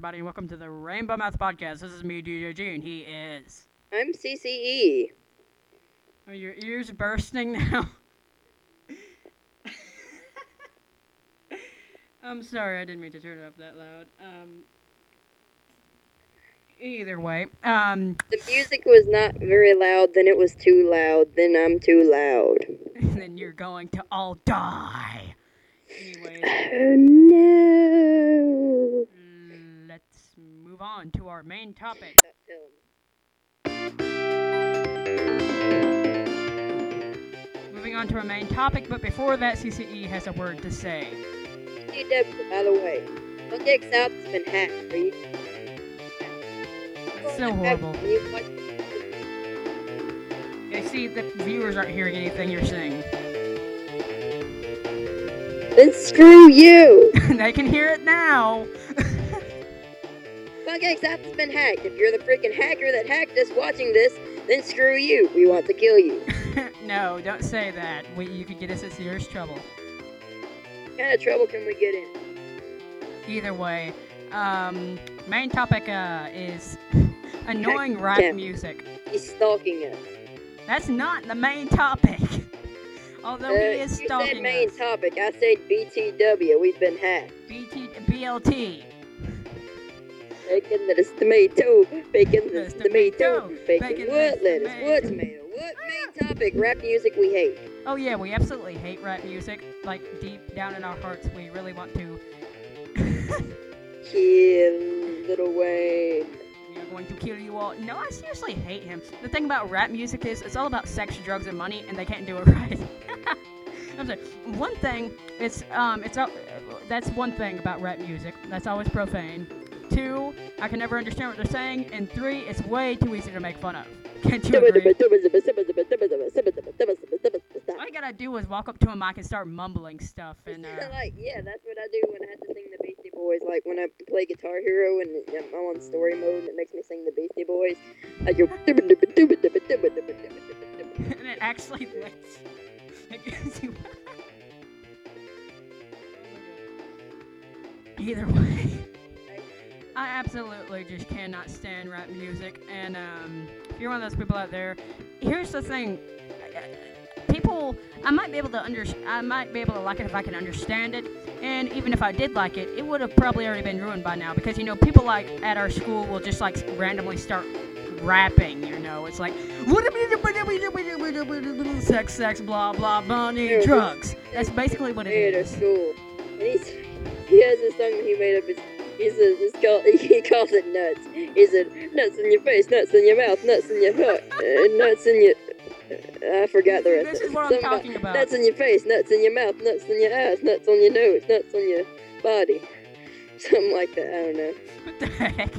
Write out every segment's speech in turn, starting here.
everybody, and welcome to the Rainbow Mouth Podcast. This is me, DJ G, and he is. I'm CCE. Are your ears bursting now? I'm sorry, I didn't mean to turn it up that loud. Um, either way, um, The music was not very loud, then it was too loud, then I'm too loud. then you're going to all die. Anyways, Oh no! Move on to our main topic. Moving on to our main topic, but before that, CCE has a word to say. CW, by the way. Project South has been hacked. Are you? That's so horrible. I see the viewers aren't hearing anything you're saying. Then screw you! they can hear it now. South has been hacked. If you're the freaking hacker that hacked us watching this, then screw you. We want to kill you. no, don't say that. We, you could get us in serious trouble. What kind of trouble can we get in? Either way, um, main topic uh, is annoying rap Yeah. music. He's stalking us. That's not the main topic. Although Uh, he is stalking us. you said main us. topic. I said BTW. We've been hacked. BT, BLT. Bacon, lettuce, tomato. Bacon, lettuce, tomato. Bacon, Bacon, what? lettuce, what? tomato. What? Main topic. Rap music we hate. Oh yeah, we absolutely hate rap music. Like deep down in our hearts, we really want to. Kill Lil Wayne. We're going to kill you all. No, I seriously hate him. The thing about rap music is it's all about sex, drugs, and money, and they can't do it right. I'm sorry. One thing, it's um, it's all, that's one thing about rap music. That's always profane. Two, I can never understand what they're saying, and three, it's way too easy to make fun of. Can't you agree? All you gotta do is walk up to a mic and start mumbling stuff, and uh, like, yeah, that's what I do when I have to sing the Beastie Boys. Like when I play Guitar Hero and I'm on story mode and it makes me sing the Beastie Boys. I go. and it actually lets. It gives you. Either way, I absolutely just cannot stand rap music. And um, if you're one of those people out there, here's the thing: people, I might be able to under, I might be able to like it if I can understand it. And even if I did like it, it would have probably already been ruined by now because you know people like at our school will just like randomly start rapping. You know, it's like sex, sex, blah blah, money, drugs. That's basically what it At our school, and he's he has this song that he made up. It's, he says it's called he calls it nuts. He said nuts in your face, nuts in your mouth, nuts in your heart, uh, nuts in your. I forgot the rest. This is it. what I'm Something about talking about. Nuts in your face, nuts in your mouth, nuts in your eyes, nuts on your nose, nuts on your body. Something like that. I don't know. What the heck?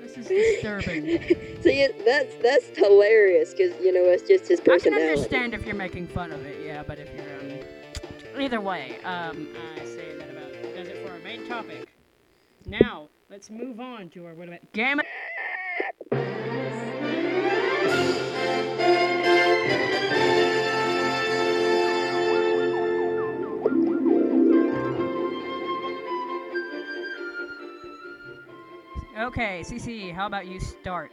This is disturbing. See, that's that's hilarious because you know it's just his personality. I can understand if you're making fun of it, yeah, but if you're um, either way, um, I topic. Now let's move on to our what about game. Okay, CC, how about you start?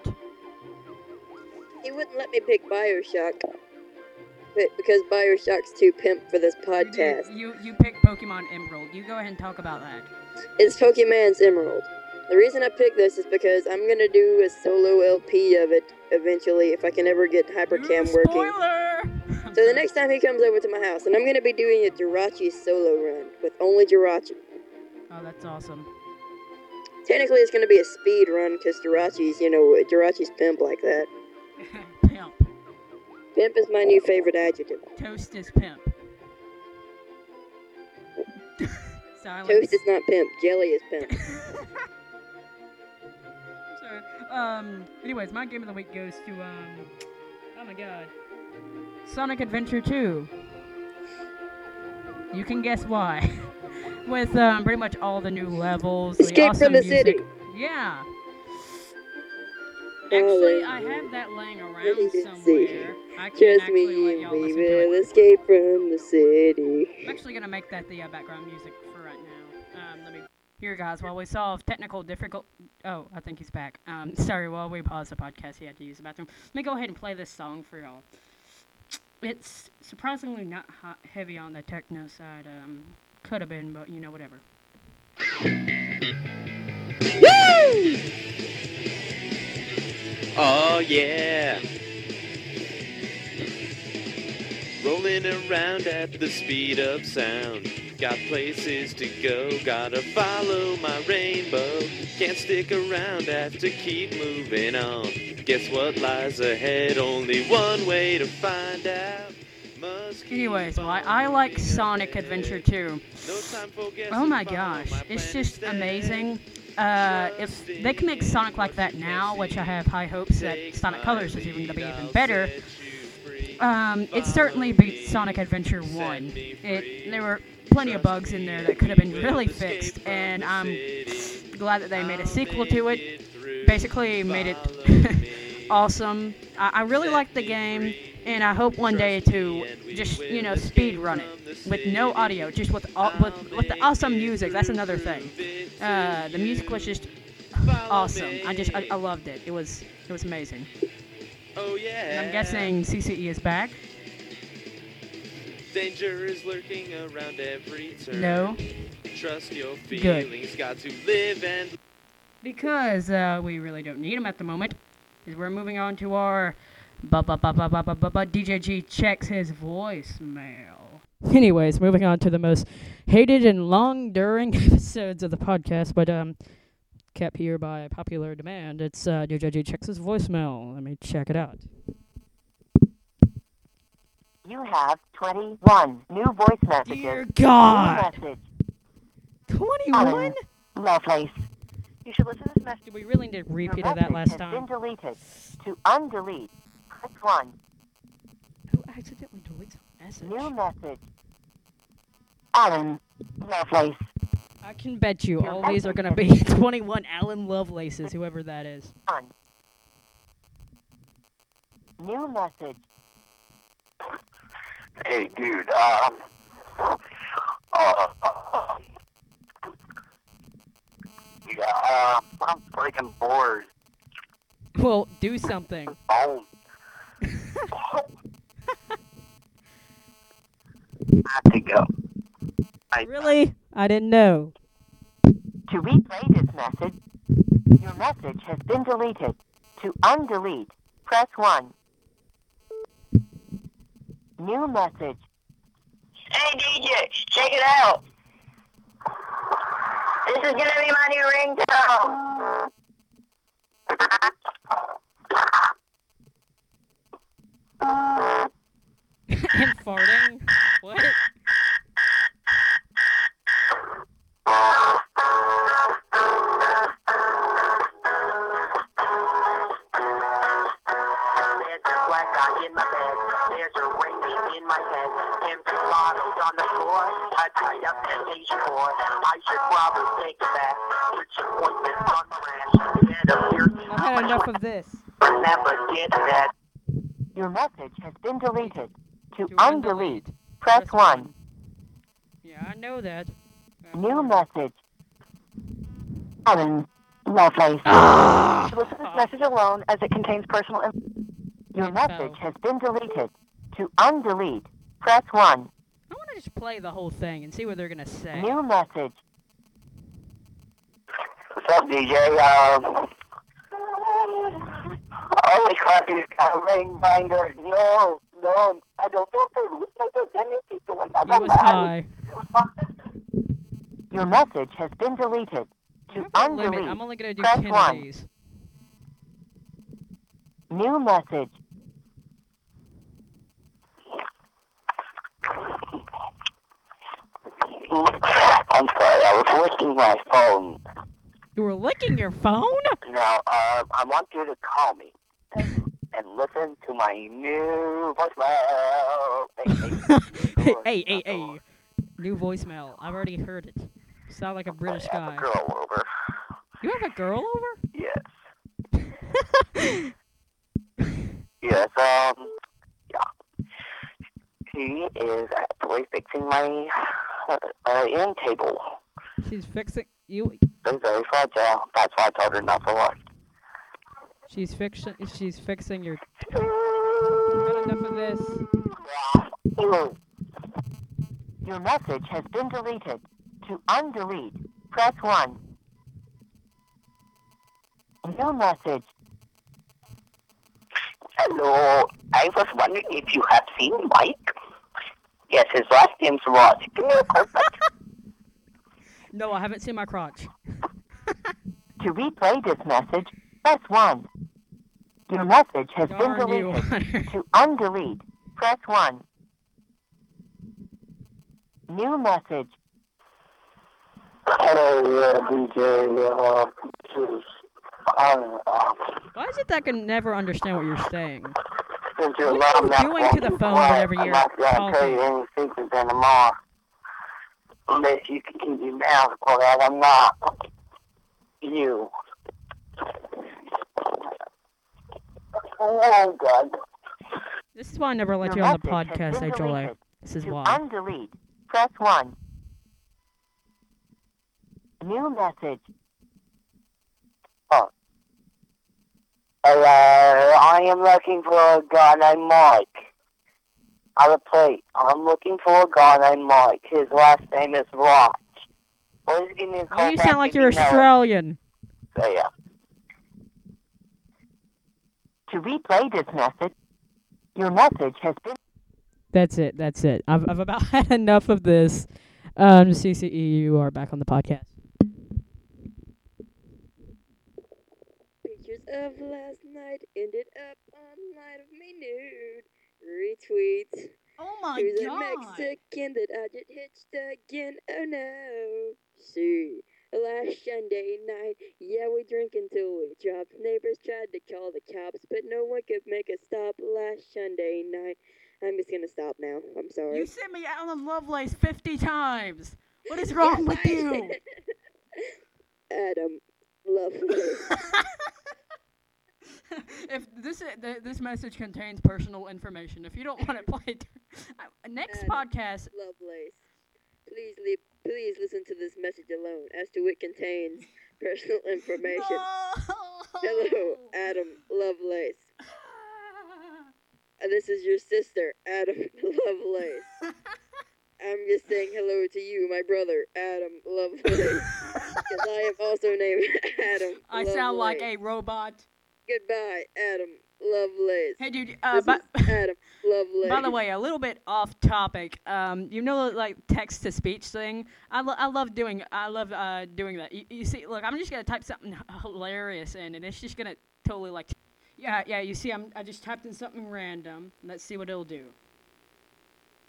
He wouldn't let me pick Bioshock, but because Bioshock's too pimp for this podcast. you you picked Pokemon Emerald. You go ahead and talk about that. It's Pokemon's Emerald. The reason I picked this is because I'm gonna do a solo LP of it eventually if I can ever get Hypercam Ooh, working. Spoiler! So the next time he comes over to my house, and I'm gonna be doing a Jirachi solo run with only Jirachi. Oh, that's awesome. Technically, it's gonna be a speed run because Jirachi's, you know, Jirachi's pimp like that. pimp. Pimp is my new favorite adjective. Toast is pimp. Silence. Toast is not pimp. Jelly is pimp. Sorry. Um. Anyways, my game of the week goes to um. Oh my god. Sonic Adventure 2. You can guess why. With um, pretty much all the new levels. the Escape awesome from the music. city. Yeah. Actually, I have that laying around somewhere. I can Just actually me let and y'all we listen to will it. escape from the city. I'm actually gonna make that the uh, background music for right now. Um, let me Here, guys, while we solve technical difficult. Oh, I think he's back. Um, sorry, while we pause the podcast, he had to use the bathroom. Let me go ahead and play this song for y'all. It's surprisingly not hot, heavy on the techno side. Um, could have been, but you know, whatever. Yeah. Rolling around at the speed of sound. Got places to go, gotta follow my rainbow. Can't stick around, have to keep moving on. Guess what lies ahead? Only one way to find out. Must Anyways, well, I, I like Sonic. Adventure too. No time for Oh my gosh, it's just amazing. Uh, if they can make Sonic like that now, which I have high hopes that Sonic Colors is even going to be even better, um, it certainly beat Sonic Adventure 1. It, there were plenty of bugs in there that could have been really fixed, and I'm glad that they made a sequel to it. Basically, made it awesome. I, I really like the game, and I hope one day to just you know speed run it with no audio, just with all, with with the awesome music. That's another thing. Uh, the music was just awesome. I just I, I loved it. It was it was amazing. Oh yeah. And I'm guessing CCE is back. Danger is lurking around every turn. No, Trust your Good. feelings. Got to live and because uh, we really don't need him at the moment. Because we're moving on to our DJ G checks his voicemail. Anyways, moving on to the most hated and long during episodes of the podcast, but um kept here by popular demand. It's uh DJ G checks his voicemail. Let me check it out. You have 21 new voice messages. Dear God! Message. 21? Lovelace. You should listen to this message. We really need to repeat that last time? been deleted. To undelete, press 1. Who accidentally deletes a message? New message. Alan Lovelace. I can bet you Your all these are gonna be 21 Alan Lovelaces, whoever that is. 1. New message. Hey, dude, um, uh, uh, yeah, uh, I'm freaking bored. Well, do something. Phone. I have to go. I, Really? I didn't know. To replay this message, your message has been deleted. To undelete, press 1. New message. Hey, DJ, check it out. This is gonna be my new ringtone. Uh, and farting? Deleted. To, To undelete, press 1. Yeah, I know that. New message. Alan Lovelace. Ah! Listen to this message alone as it contains personal information. Your Info. message has been deleted. To undelete, press 1. I want to just play the whole thing and see what they're gonna say. New message. What's up, DJ? Um, holy crap, you got a ring binder. No, no, I don't feel good. I don't any people when He was high. Your message has been deleted. I To have a limit. undelete, I'm only gonna do press 10 of these. new message. I'm sorry, I was licking my phone. You were licking your phone? No, uh, I want you to call me and, listen to my new voicemail. Hey, hey, hey, hey. New voicemail. I've already heard it. Sound like a British I have guy. a girl over. You have a girl over? Yes. Yes, um, yeah. He is actually fixing my uh, uh, end table. She's fixing. You. They're very fragile. That's why I told her not to watch. She's fixing. She's fixing your. Got enough of this. Your message has been deleted. To undelete, press 1. New message. Hello. I was wondering if you have seen Mike. Yes, his last name's Ross. Give me a. No, I haven't seen my crotch. To replay this message, press 1. Your message has been Darn you, deleted. To undelete, press 1. New message. Hello, DJ. Uh, this is, uh, uh, Why is it that I can never understand what you're saying? since your What are mom you doing to the walking phone quiet, whenever I'm you're not gonna tell talking? you any secrets anymore. Unless you can keep your mouth quiet, I'm not. You. Oh, God. This is why I never let you on the podcast, deleted. This is To why. undelete, press 1. New message. Oh. Hello, I am looking for a guy named Mike. I repeat, I'm looking for a guy named Mike. His last name is Ross. Please give me a call Oh, you sound like you're know. Australian. So, yeah. To replay this message, your message has been That's it. That's it. I've, I've about had enough of this. Um, CCE, you are back on the podcast. Pictures of last night ended up online of me nude. Retweets. Oh my Who's a Mexican that I just hitched again? Oh no. See, last Sunday night, yeah, we drink until we dropped. Neighbors tried to call the cops, but no one could make us stop last Sunday night. I'm just gonna stop now. I'm sorry. You sent me Alan Lovelace 50 times. What is wrong with you? Adam, Lovelace. if this this message contains personal information, if you don't want it played, uh, next Adam. podcast. Lovelace. Please leave. Please listen to this message alone, as to it contains personal information. Hello, Adam Lovelace. This is your sister, Adam Lovelace. I'm just saying hello to you, my brother, Adam Lovelace. Because I am also named Adam. I sound like a robot. Goodbye, Adam Lovelace. Hey, dude. Uh, This but. is Adam Lovelace. By the way, a little bit off topic. Um, you know, like text to speech thing. I, lo- I love doing. I love uh doing that. You, you see, look, I'm just gonna type something hilarious in, and it's just gonna totally like. Yeah, yeah. You see, I'm. I just typed in something random. Let's see what it'll do.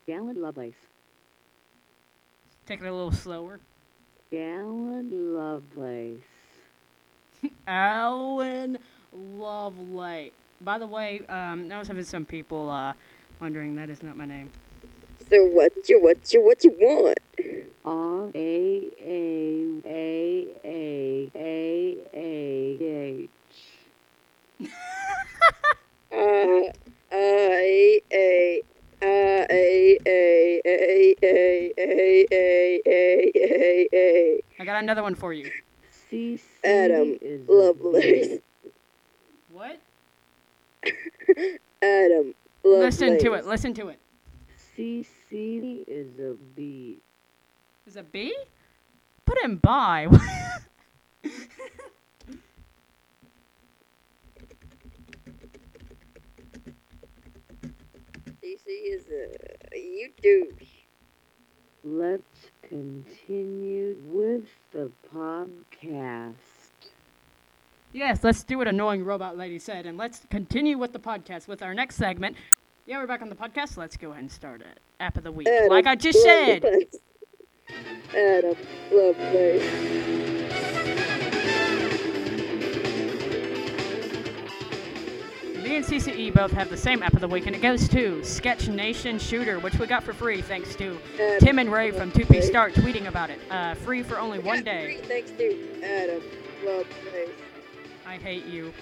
Gallant Lovelace. Take it a little slower. Gallant Lovelace. Alan Lovelace by the way, um, I was having some people uh, wondering that is not my name. So what you what you what you want? R A A A A A A H. Got another one for you. C Adam Lovelace. What? Adam Lovelace. Listen to it. Listen to it. C C is a B. Is it B? Put in by. DC is a you douche. Let's continue with the podcast. Yes, let's do what annoying robot lady said, and let's continue with the podcast with our next segment. Yeah, we're back on the podcast. Let's go ahead and start it. App of the week, Adam like I just said. Adam Lovelace. Me and CCE both have the same app of the week, and it goes to Sketch Nation Shooter, which we got for free thanks to Adam Tim and Ray from 2P Start tweeting about it. Uh, free for only one day. Thanks to Adam Lovelace. I hate you.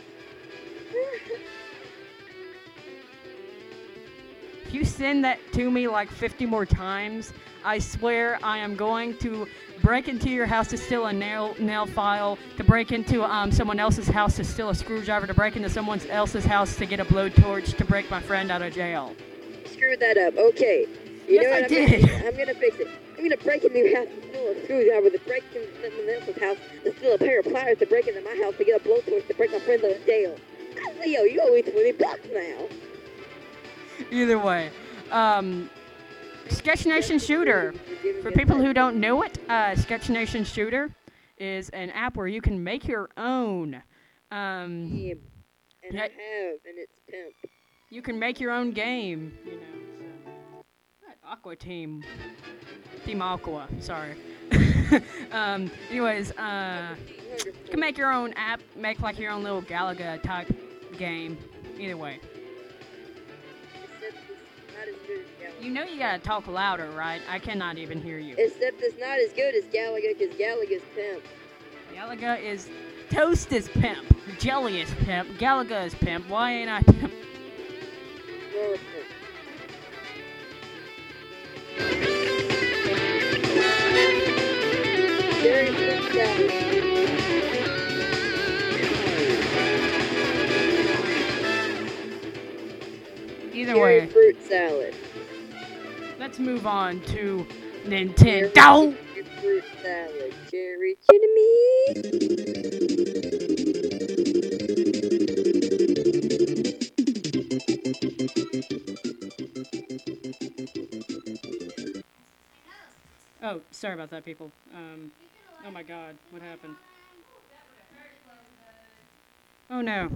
If you send that to me like 50 more times, I swear I am going to break into your house to steal a nail nail file, to break into um, someone else's house to steal a screwdriver, to break into someone else's house to get a blowtorch, to break my friend out of jail. Screw that up. Okay. You Yes, know I what? did. I'm, gonna, I'm gonna fix it. I'm gonna break into your house to steal a screwdriver, to break into someone else's house to steal a pair of pliers, to break into my house to get a blowtorch, to break my friend out of jail. Leo, you owe me 20 bucks now. Either way, um, Sketch Nation Shooter. For people who don't know it, uh, Sketch Nation Shooter is an app where you can make your own. Um, Yeah, and I have, and it's pimp. you can make your own game. You know? Aqua Team. Team Aqua. Sorry. um, anyways, uh, you can make your own app, make like your own little Galaga type game. Either way, Except it's not as good as Galaga. you know you gotta talk louder, right? I cannot even hear you. Except it's not as good as Galaga, because Galaga's pimp. Galaga is toast is pimp, jelly is pimp, Galaga is pimp. Why ain't I pimp? You're pimp. Either way, Fruit Salad. let's move on to Nintendo. Jerry Fruit Salad. Oh, sorry about that, people. Um, oh my God, what happened? Oh no,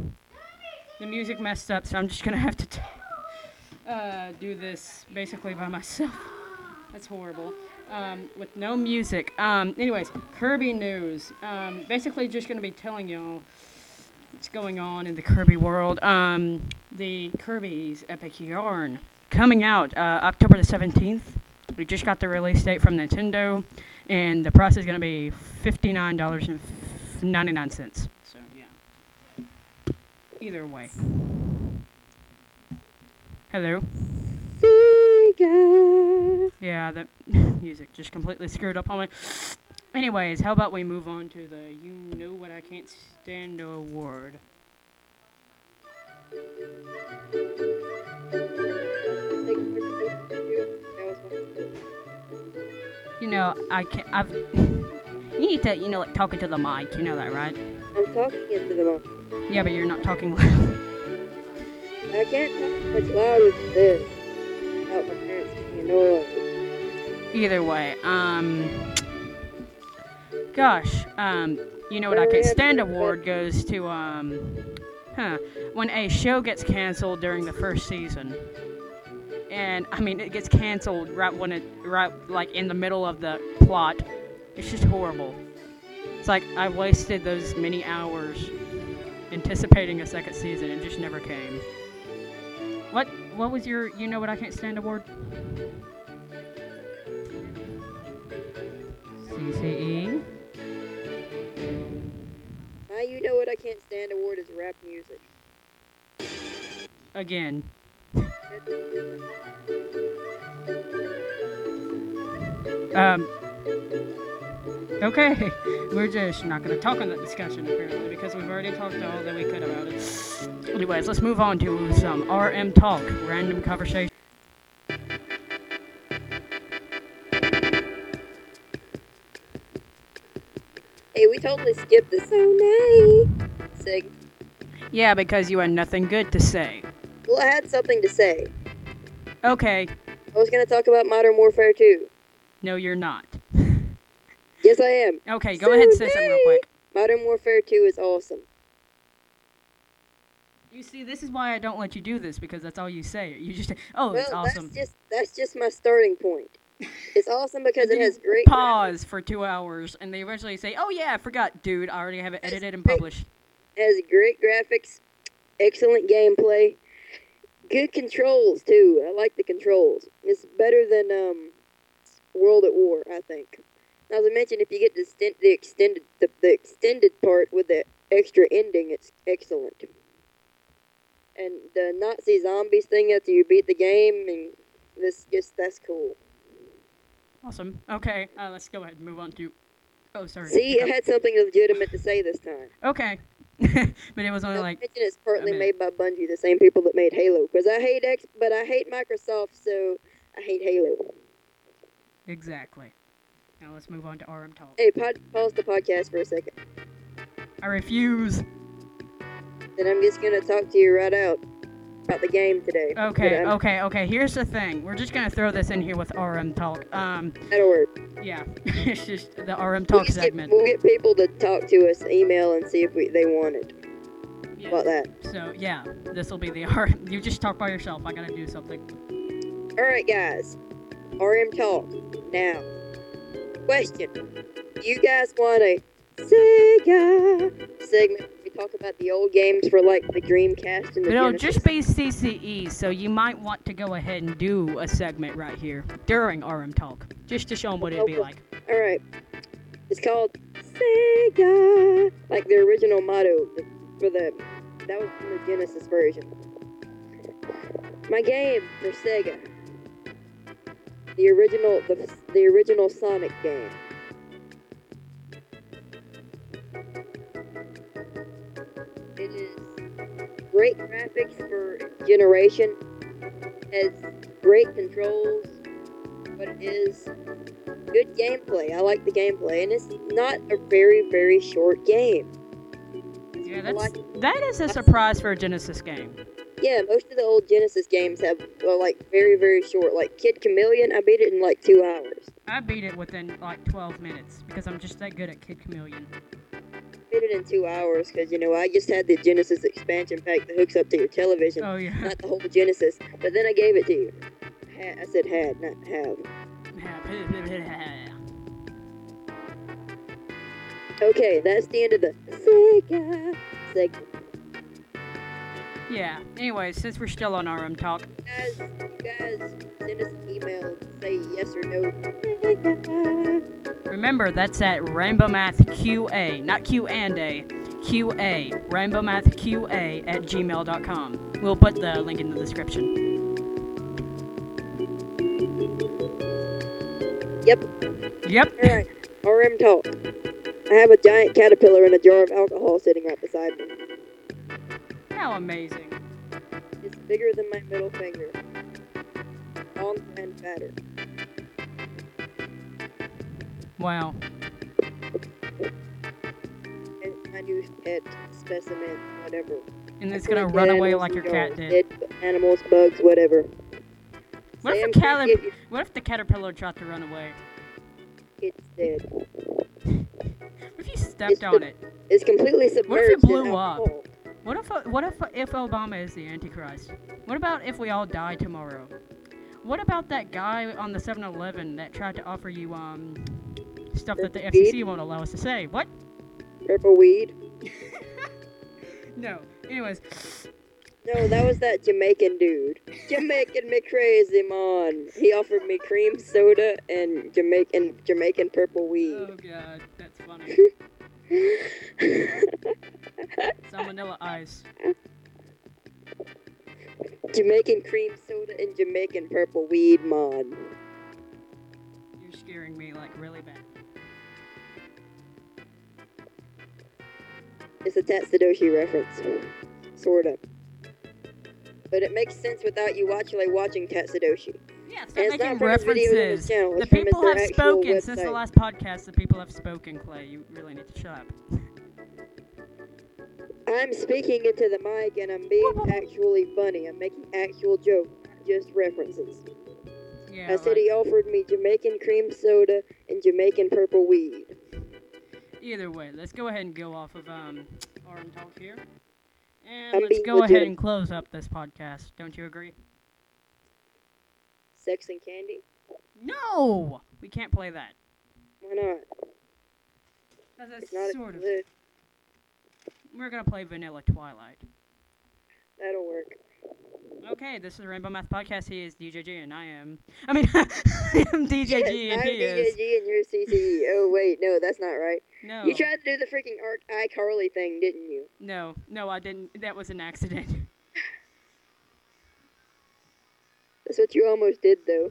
the music messed up, so I'm just gonna have to t- uh, do this basically by myself. That's horrible. Um, with no music. Um, anyways, Kirby news. Um, basically, just gonna be telling y'all what's going on in the Kirby world. Um, the Kirby's Epic Yarn coming out uh, October the 17th. We just got the release date from Nintendo, and the price is going to be $59.99. So, yeah. Either way. Hello? Sega. Yeah, that music just completely screwed up on me. Anyways, how about we move on to the You Know What I Can't Stand award? Know, I can't. I've. You need to, you know, like talking to the mic. You know that, right? I'm talking into the mic. Yeah, but you're not talking loud. I can't talk much louder than this. Without my parents being annoyed. Either way, um, gosh, um, you know what I can't stand award goes to um, huh, when a show gets canceled during the first season, and I mean it gets canceled right when it right like in the middle of the plot. It's just horrible. It's like I wasted those many hours anticipating a second season and just never came. What what was your you know what I can't stand award? CCE. Now you know what I can't stand award is rap music. Again. Um. Okay, we're just not going to talk on that discussion apparently because we've already talked all that we could about it. Anyways, let's move on to some RM talk, random conversation. Hey, we totally skipped the so nay seg. Yeah, because you had nothing good to say. Well, I had something to say. Okay, I was gonna talk about Modern Warfare 2. no, you're not. Yes, I am. Okay, go ahead and say something real quick. Modern Warfare 2 is awesome. You see, this is why I don't let you do this because that's all you say. You just, oh, well, it's awesome. that's just that's just my starting point. It's awesome because it has great pause for two hours, and they eventually say, "Oh yeah, I forgot, dude. I already have it edited and published." has great graphics, excellent gameplay, good controls too. I like the controls. It's better than um, World at War, I think. Now, as I mentioned, if you get the extended the, the extended part with the extra ending, it's excellent. And the Nazi zombies thing after you beat the game, and this just that's cool. Awesome. Okay, uh, let's go ahead and move on to. Oh, sorry. See, I had something legitimate to say this time. Okay. but it was only Not like. mention it's partly made by Bungie, the same people that made Halo. Because I hate X, but I hate Microsoft, so I hate Halo. Exactly. Now let's move on to RM Talk. Hey, pod, pause the podcast for a second. I refuse. Then I'm just gonna talk to you right out about the game today. Okay, But I'm- okay, okay. Here's the thing. We're just gonna throw this in here with RM Talk. Um, That'll work. yeah, it's just the RM We'll, Talk get, we'll get people to talk to us, email, and see if we, they want it. Yeah. About that. So yeah, this will be the RM. You just talk by yourself. I gotta do something. Alright, guys. RM Talk. Now. Question. Do you guys want a Sega segment? Talk about the old games for like the Dreamcast and the It'll Genesis. just be CCE, so you might want to go ahead and do a segment right here during RM Talk, just to show them what it'd be like. Alright. It's called Sega. Like the original motto for the. That was from the Genesis version. My game for Sega. The original, the, the original Sonic game. Great graphics for generation. Has great controls, but it is good gameplay. I like the gameplay, and it's not a very, very short game. Yeah, that's that is a surprise for a Genesis game. Yeah, most of the old Genesis games have well, like very, very short. Like Kid Chameleon, I beat it in like two hours. I beat it within like 12 minutes because I'm just that good at Kid Chameleon. Beat it in two hours because you know I just had the Genesis expansion pack that hooks up to your television, Oh yeah. not the whole Genesis. But then I gave it to you. Ha- I said had, not have. Okay, that's the end of the Sega segment. yeah. Anyway, since we're still on RM Talk, Guys, you guys send us an email, say yes or no. Remember that's at Rainbow Math QA, not Q and A, QA, Rainbow Math QA at gmail.com. We'll put the link in the description. Yep. Yep. Alright, RM talk. I have a giant caterpillar and a jar of alcohol sitting right beside me. How amazing. It's bigger than my middle finger. Long and fatter. Wow. It's my new pet specimen, whatever. And it's gonna run away like your cat did. Dead animals, bugs, whatever. What Say if the gonna caterp- give you- What if the caterpillar tried to run away? It's dead. What if you stepped the- on it? It's completely submerged What if it blew up? What if what if if Obama is the Antichrist? What about if we all die tomorrow? What about that guy on the 7-Eleven that tried to offer you um stuff that the? FCC won't allow us to say? What? Purple weed. No. Anyways, No, that was that Jamaican dude. Jamaican me crazy, man. He offered me cream soda and Jamaican Jamaican purple weed. oh god, that's funny. Salmonella ice. Jamaican cream soda and Jamaican purple weed, man. Scaring me like really bad. It's a Tatsudoshi reference, sorta. But it makes sense without you actually watching Tatsudoshi. Yeah, stop it's making not from his videos on his references. channel, The it's from his people have spoken since the last podcast. The people have spoken, Clay. You really need to shut up. I'm speaking into the mic and I'm being actually funny. I'm making actual jokes, just references. Yeah. I said like- he offered me Jamaican cream soda and Jamaican purple weed. Either way, let's go ahead and go off of um RM talk here, and I'm let's go ahead and close up this podcast. Don't you agree? Sex and candy? No, we can't play that. Why not? It's it's not sort of. We're gonna play Vanilla Twilight. That'll work. Okay, this is Rainbow Math Podcast. He is DJG, and I am. I mean, I am DJG, Yes, and I'm he is. DJG and you're CCE. Oh wait, no, that's not right. No, You tried to do the freaking Arc iCarly thing, didn't you? no, no, I didn't. That was an accident. That's what you almost did, though.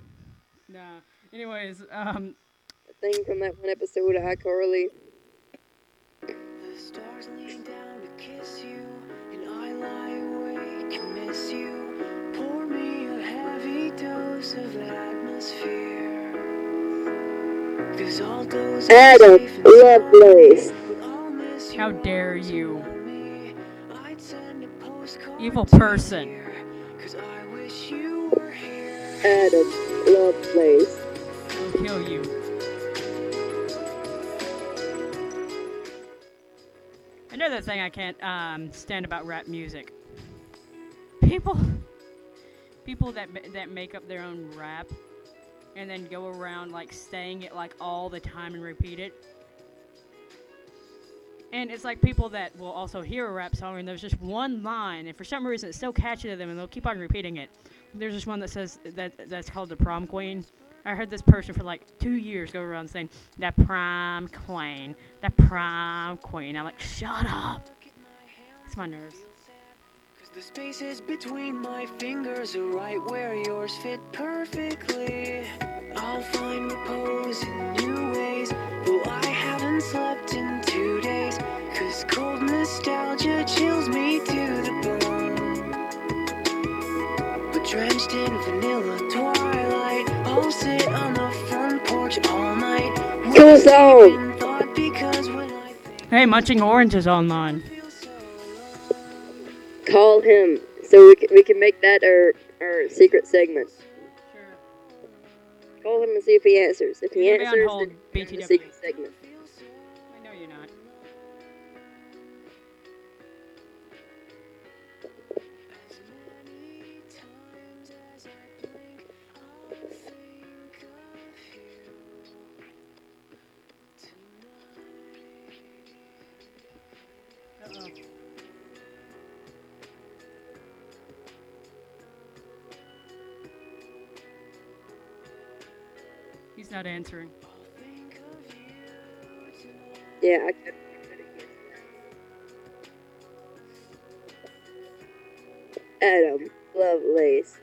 Nah. Anyways, um, The thing from that one episode of iCarly. The stars lean down Adam Lovelace. How dare you. I'd send a postcard Evil person. here, Cause I wish you were here. Adam Lovelace. I'll kill you. Another thing I can't um, stand about rap music. People, people that that make up their own rap, and then go around like saying it like all the time and repeat it. And it's like people that will also hear a rap song and there's just one line, and for some reason it's so catchy to them, and they'll keep on repeating it. There's this one that says that that's called the prom queen. I heard this person for like two years go around saying that prom queen, that prom queen. I'm like, shut up. It's my nerves. Cause the spaces between my fingers are right where yours fit perfectly. I'll find repose in new ways, though I haven't slept in two days. Cause cold nostalgia chills me to the bone. But drenched in vanilla twilight, I'll sit on the front porch all night. Cool song. In thought because when I think Hey, Munching Orange is online. Call him so we can, we can make that our, our secret segment. Call him and see if he answers. If he You're gonna be on answers, then we're the secret segment. Not answering. Yeah, I could. Adam Lovelace.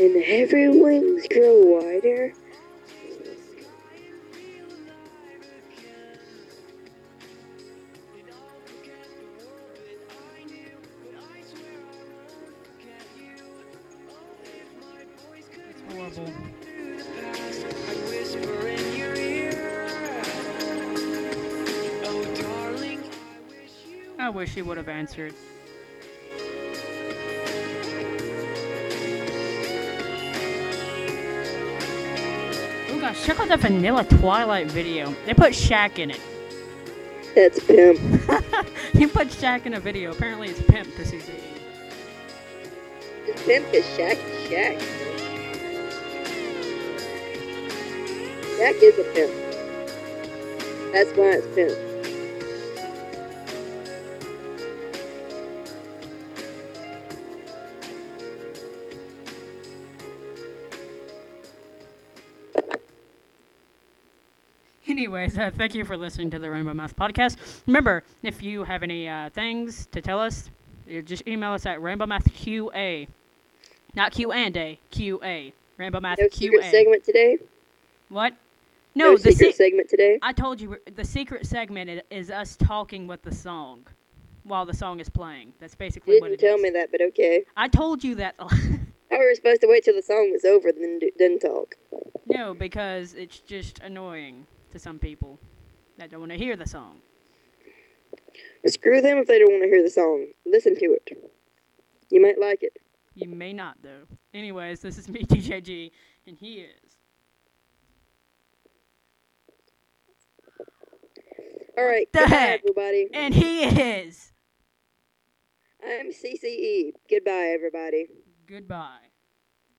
And every wings grow wider. Darling, I wish you he would have answered. Oh gosh, check out the Vanilla Twilight video. They put Shaq in it. That's pimp. you put Shaq in a video. Apparently it's pimp because he's a It's pimp is Shaq Shaq. Shaq is a pimp. That's why it's pimp. Anyways, uh, thank you for listening to the Rainbow Math Podcast. Remember, if you have any uh, things to tell us, you just email us at rainbowmathqa. Not Q and A, QA. Rainbow Math No QA. segment today? What? No, No, the secret se- segment today? I told you the secret segment is us talking with the song while the song is playing. That's basically You what didn't it tell is. me that, but okay. I told you that. How were supposed to wait till the song was over then do, then talk? no, because it's just annoying to some people that don't want to hear the song. Screw them if they don't want to hear the song. Listen to it. You might like it. You may not, though. Anyways, this is me, TJG, and he is. All right, the goodbye, heck? everybody. And he is. I'm CCE. Goodbye, everybody. Goodbye.